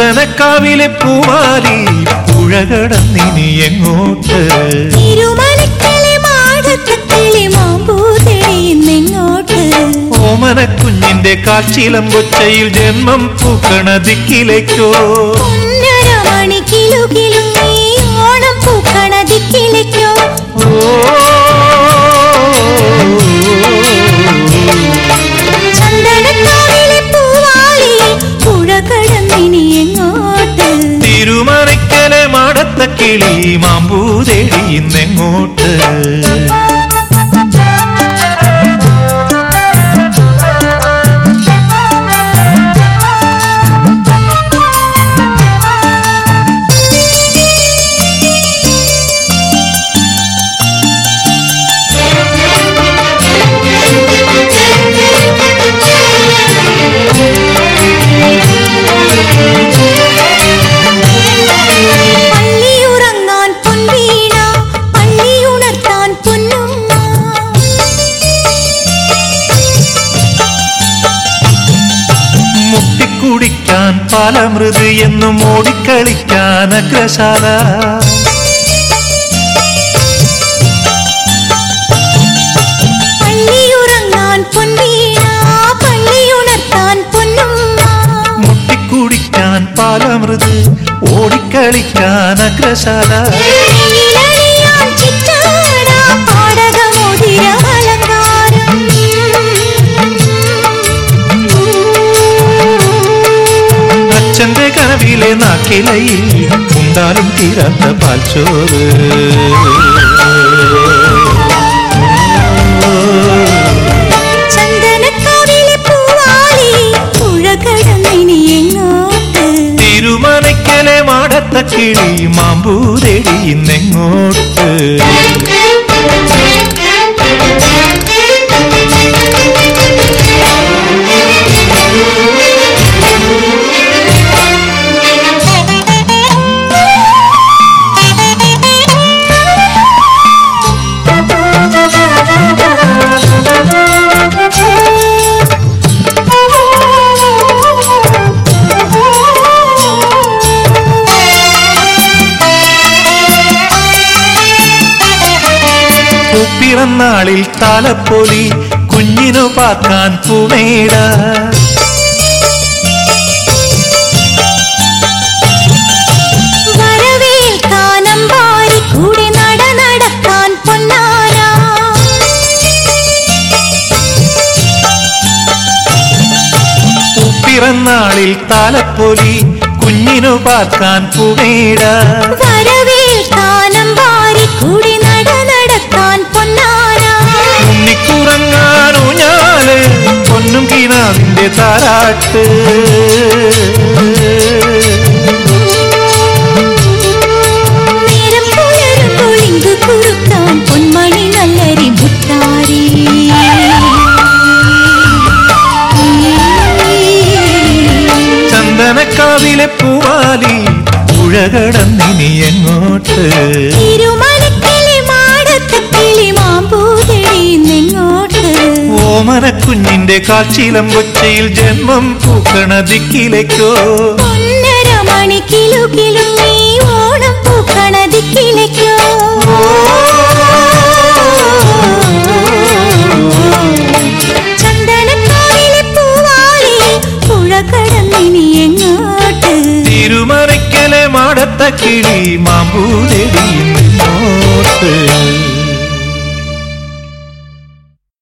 ചന്ദനക്കാവിലെ പൂവാലി പുഴ കടന്നിനി എങ്ങോട്ട് ഓമനക്കുഞ്ഞിന്റെ കാച്ചിലം കൊച്ചയിൽ ജന്മം പൂക്കണ ദിക്കിലേക്കോ? കിളി മാമ്പൂതേടി ഇന്നെങ്ങോട്ട് മുട്ടിക്കുടിക്കാൻ പാലമൃത് എന്നും ഓടിക്കളിക്കാൻ അഗ്രശാല. മുട്ടിക്കുടിക്കാൻ പാലമൃത് ഓടിക്കളിക്കാൻ അഗ്രശാല. കനവിലെ നാക്കിലയിൽ ഉണ്ടാലും തീരാത്ത പാൽച്ചോറ് ചന്ദനക്കാവിലെ പൂവാലി പുഴ കടന്നിനി എങ്ങോട്ട് തിരുമലയ്ക്കലെ മാടത്ത കിളി മാമ്പൂതേടി ഇന്നെങ്ങോട്ട് പിറന്നാളിൽ താലപ്പൊലി കുഞ്ഞിനു പാക്കാൻ പൂമേട. പിറന്നാളിൽ താലപ്പൊലി കുഞ്ഞിനു പാക്കാൻ പൂമേട. വരവേൽക്കാൻ വാരി കൂടെ നട നടക്കാൻ കിനാവിന്റെ താരാട്ട് നേരം പുലരുമ്പോൾ ഇങ്ക് കുറുക്കാൻ പൊന്മണി നല്ലരി മുത്താരി ചന്ദനക്കാവിലെ പൂവാലി പുഴകടന്നിനി എങ്ങോട്ട് ഓമന കുഞ്ഞിന്റെ കാച്ചിലം കൊച്ചയിൽ ജന്മം പൂക്കണ ദിക്കിലേക്കോ? ഒന്നര ഓണം പൂക്കണ ദിക്കിലേക്കോ? തിരുമറയ്ക്കലെ മാടത്ത കിളി മാമ്പൂതെടി ഇങ്ങോട്ട്